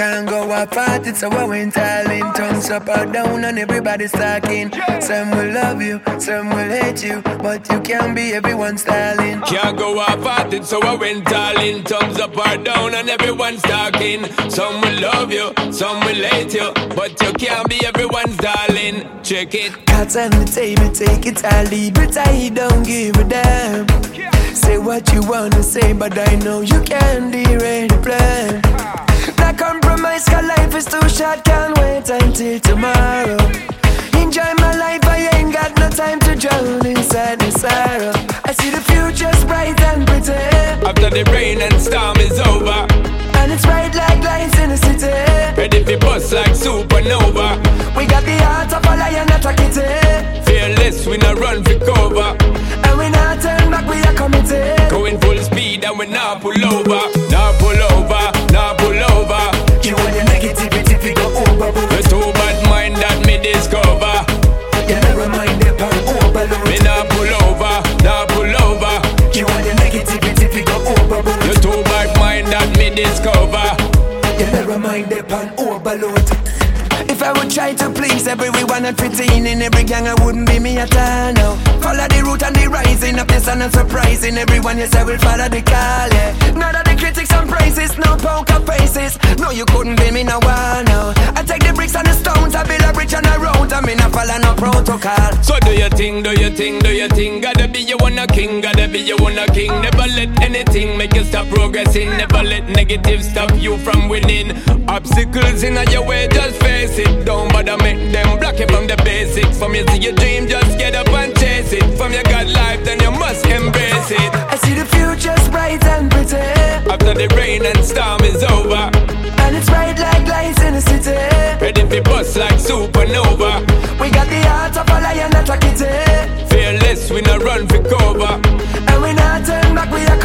Can't go apart, it's a went all in. Tongues up or down and everybody's talking. Some will love you, some will hate you, but you can't be everyone's darling. Can't go apart, it's a went all in. Tongues up or down and everyone's talking. Some will love you, some will hate you, but you can't be everyone's darling. Check it. Cats on the table, take it or leave it. I don't give a damn. Say what you wanna say, but I know you can't derail until tomorrow. Enjoy my life, I ain't got no time to drown inside the sorrow. I see the future's bright and pretty. After the rain and storm is over, and it's bright like lights in the city. Ready for bust like supernova. We got the heart of a lion, not a kitty. Fearless, we not run for cover. And we not turn back, we are committed. Going full speed and we not pull over. Not pull over, discover. You never mind the pan overload. If I would try to please everyone at 15 in in every gang, I wouldn't be me at all. No. Follow the route and the rising of the sun and surprising everyone. Yes, I will follow the call. Yeah. No protocol. So do your thing, do your thing, do your thing. Gotta be your one a king, gotta be your one a king. Never let anything make you stop progressing. Never let negative stop you from winning. Obstacles in your way, just face it. Don't bother make them block you from the basics. From you see your dream, just get up and chase it. From your God life, then you must embrace it. I see the future's bright and pretty. After the rain and storm is over, ready like supernova. We got the heart of a lion, not a kitty. Fearless, we not run for cover. And we not turn back, we are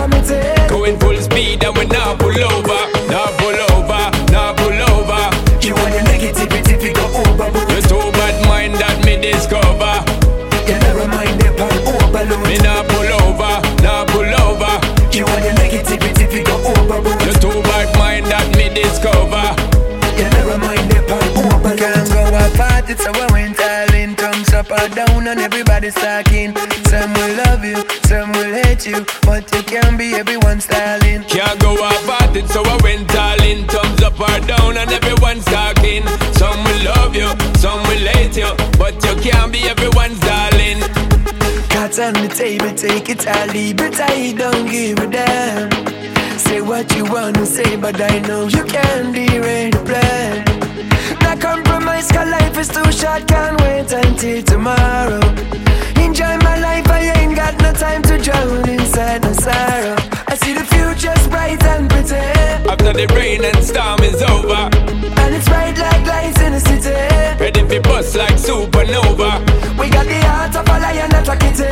apart, it's our went all in. Thumbs up or down and everybody's talking. Some will love you, some will hate you. But you can't be everyone's darling. Can't go apart, it's so I went all in. Thumbs up or down and everyone's talking. Some will love you, some will hate you. But you can't be everyone's darling. Cards on the table, take it or leave it. I don't give a damn. Say what you wanna say, but I know you can't derail the plan. Is can't wait until tomorrow. Enjoy my life, I ain't got no time to drown inside no sorrow. I see the future's bright and pretty, After the rain and storm is over, and it's bright like lights in the city. ready for bust like supernova. We got the heart of a lion, not a kitty.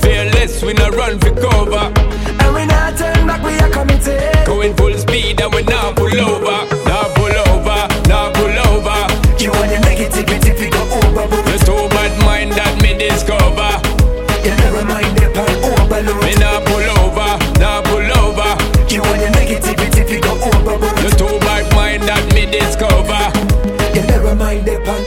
Fearless, we not run for cover. And we not turn back, we are committed. Going full speed and we not pull mind that